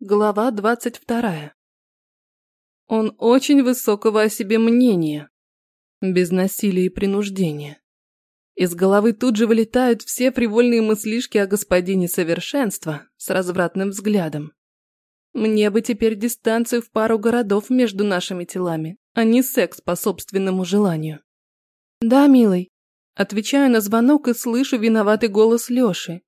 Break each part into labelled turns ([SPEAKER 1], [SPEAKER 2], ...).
[SPEAKER 1] Глава двадцать вторая. Он очень высокого о себе мнения. Без насилия и принуждения. Из головы тут же вылетают все привольные мыслишки о господине совершенства с развратным взглядом. Мне бы теперь дистанцию в пару городов между нашими телами, а не секс по собственному желанию. Да, милый. Отвечаю на звонок и слышу виноватый голос Лёши.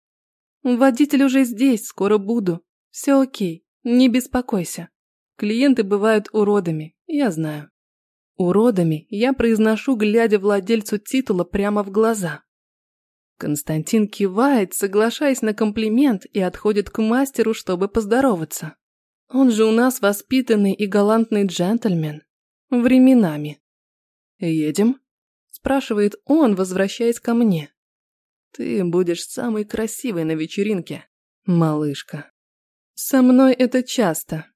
[SPEAKER 1] Водитель уже здесь, скоро буду. Все окей, не беспокойся. Клиенты бывают уродами, я знаю. Уродами я произношу, глядя владельцу титула прямо в глаза. Константин кивает, соглашаясь на комплимент и отходит к мастеру, чтобы поздороваться. Он же у нас воспитанный и галантный джентльмен. Временами. «Едем?» – спрашивает он, возвращаясь ко мне. «Ты будешь самой красивой на вечеринке, малышка». «Со мной это часто».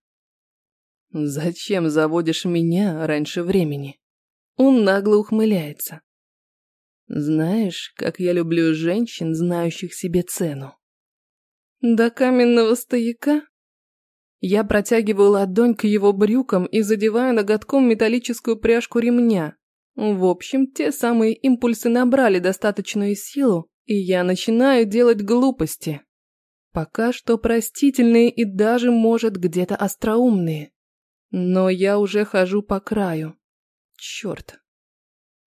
[SPEAKER 1] «Зачем заводишь меня раньше времени?» Он нагло ухмыляется. «Знаешь, как я люблю женщин, знающих себе цену?» «До каменного стояка?» Я протягиваю ладонь к его брюкам и задеваю ноготком металлическую пряжку ремня. В общем, те самые импульсы набрали достаточную силу, и я начинаю делать глупости. Пока что простительные и даже, может, где-то остроумные. Но я уже хожу по краю. Черт.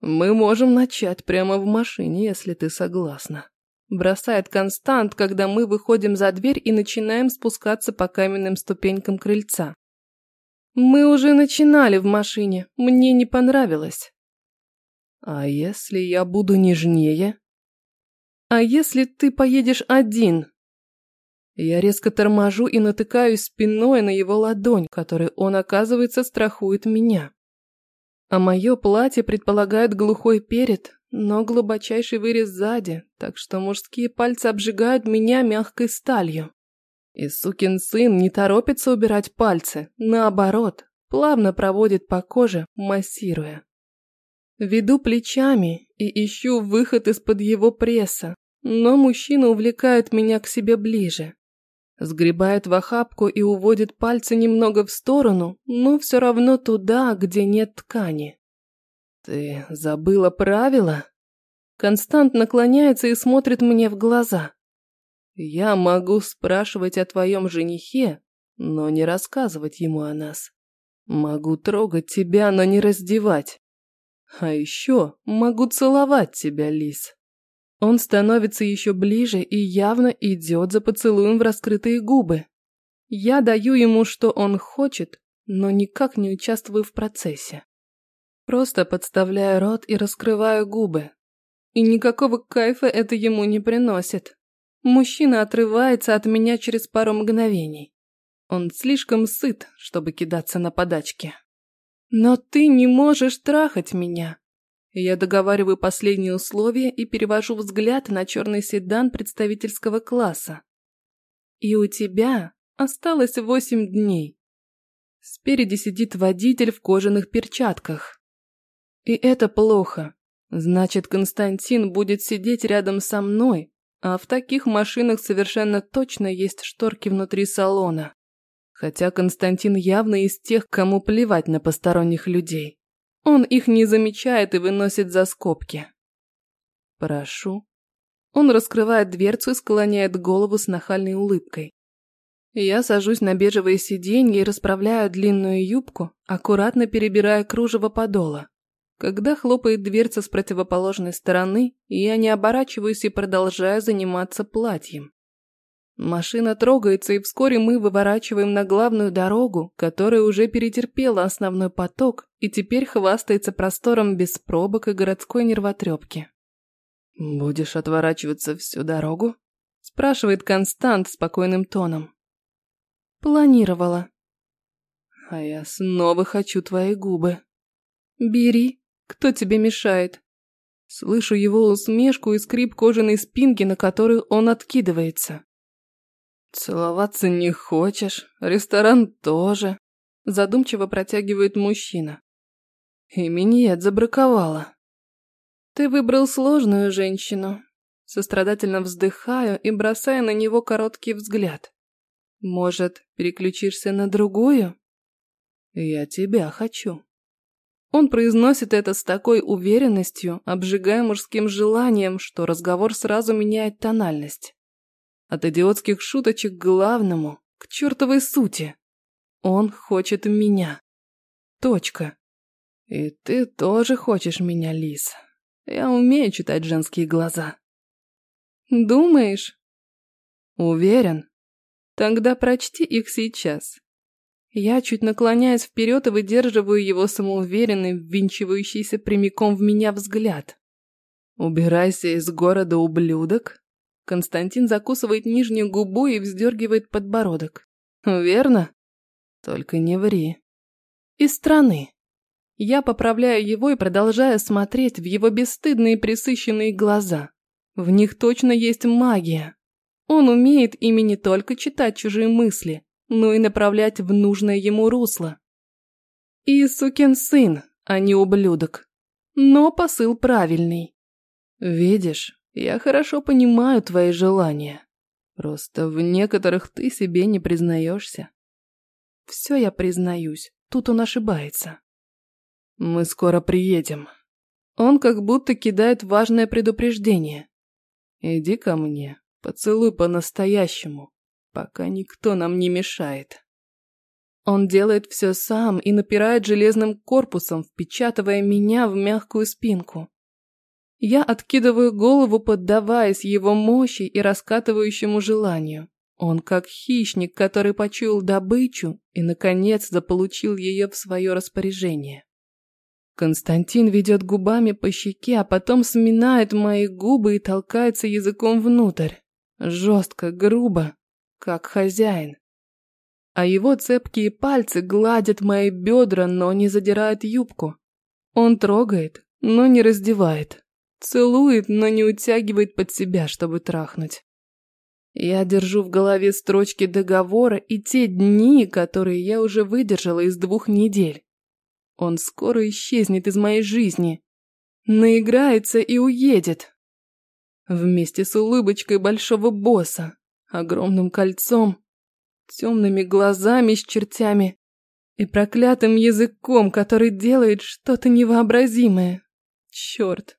[SPEAKER 1] Мы можем начать прямо в машине, если ты согласна. Бросает Констант, когда мы выходим за дверь и начинаем спускаться по каменным ступенькам крыльца. Мы уже начинали в машине, мне не понравилось. А если я буду нежнее? А если ты поедешь один? Я резко торможу и натыкаюсь спиной на его ладонь, которой он, оказывается, страхует меня. А мое платье предполагает глухой перед, но глубочайший вырез сзади, так что мужские пальцы обжигают меня мягкой сталью. И сукин сын не торопится убирать пальцы, наоборот, плавно проводит по коже, массируя. Веду плечами и ищу выход из-под его пресса, но мужчина увлекает меня к себе ближе. Сгребает в охапку и уводит пальцы немного в сторону, но все равно туда, где нет ткани. «Ты забыла правила?» Констант наклоняется и смотрит мне в глаза. «Я могу спрашивать о твоем женихе, но не рассказывать ему о нас. Могу трогать тебя, но не раздевать. А еще могу целовать тебя, Лис». Он становится еще ближе и явно идет за поцелуем в раскрытые губы. Я даю ему, что он хочет, но никак не участвую в процессе. Просто подставляю рот и раскрываю губы. И никакого кайфа это ему не приносит. Мужчина отрывается от меня через пару мгновений. Он слишком сыт, чтобы кидаться на подачки. Но ты не можешь трахать меня. Я договариваю последние условия и перевожу взгляд на черный седан представительского класса. И у тебя осталось восемь дней. Спереди сидит водитель в кожаных перчатках. И это плохо. Значит, Константин будет сидеть рядом со мной, а в таких машинах совершенно точно есть шторки внутри салона. Хотя Константин явно из тех, кому плевать на посторонних людей. Он их не замечает и выносит за скобки. «Прошу». Он раскрывает дверцу и склоняет голову с нахальной улыбкой. Я сажусь на бежевое сиденье и расправляю длинную юбку, аккуратно перебирая кружево подола. Когда хлопает дверца с противоположной стороны, я не оборачиваюсь и продолжаю заниматься платьем. Машина трогается, и вскоре мы выворачиваем на главную дорогу, которая уже перетерпела основной поток и теперь хвастается простором без пробок и городской нервотрепки. «Будешь отворачиваться всю дорогу?» – спрашивает Констант спокойным тоном. «Планировала». «А я снова хочу твои губы». «Бери», кто тебе мешает? Слышу его усмешку и скрип кожаной спинки, на которую он откидывается. Целоваться не хочешь, ресторан тоже. Задумчиво протягивает мужчина. И миньет забраковала. Ты выбрал сложную женщину. Сострадательно вздыхаю и бросаю на него короткий взгляд. Может, переключишься на другую? Я тебя хочу. Он произносит это с такой уверенностью, обжигая мужским желанием, что разговор сразу меняет тональность. От идиотских шуточек к главному, к чертовой сути. Он хочет меня. Точка. И ты тоже хочешь меня, Лис. Я умею читать женские глаза. Думаешь? Уверен. Тогда прочти их сейчас. Я чуть наклоняюсь вперед и выдерживаю его самоуверенный, ввинчивающийся прямиком в меня взгляд. «Убирайся из города, ублюдок!» Константин закусывает нижнюю губу и вздергивает подбородок. «Верно? Только не ври». «Из страны». Я поправляю его и продолжаю смотреть в его бесстыдные присыщенные глаза. В них точно есть магия. Он умеет ими не только читать чужие мысли, но и направлять в нужное ему русло. И сукин сын, а не ублюдок. Но посыл правильный. Видишь, я хорошо понимаю твои желания. Просто в некоторых ты себе не признаешься. Все я признаюсь, тут он ошибается. Мы скоро приедем. Он как будто кидает важное предупреждение. Иди ко мне, поцелуй по-настоящему, пока никто нам не мешает. Он делает все сам и напирает железным корпусом, впечатывая меня в мягкую спинку. Я откидываю голову, поддаваясь его мощи и раскатывающему желанию. Он как хищник, который почуял добычу и, наконец, заполучил ее в свое распоряжение. Константин ведет губами по щеке, а потом сминает мои губы и толкается языком внутрь. Жестко, грубо, как хозяин. А его цепкие пальцы гладят мои бедра, но не задирают юбку. Он трогает, но не раздевает. Целует, но не утягивает под себя, чтобы трахнуть. Я держу в голове строчки договора и те дни, которые я уже выдержала из двух недель. Он скоро исчезнет из моей жизни. Наиграется и уедет. Вместе с улыбочкой большого босса, огромным кольцом, темными глазами с чертями и проклятым языком, который делает что-то невообразимое. Черт,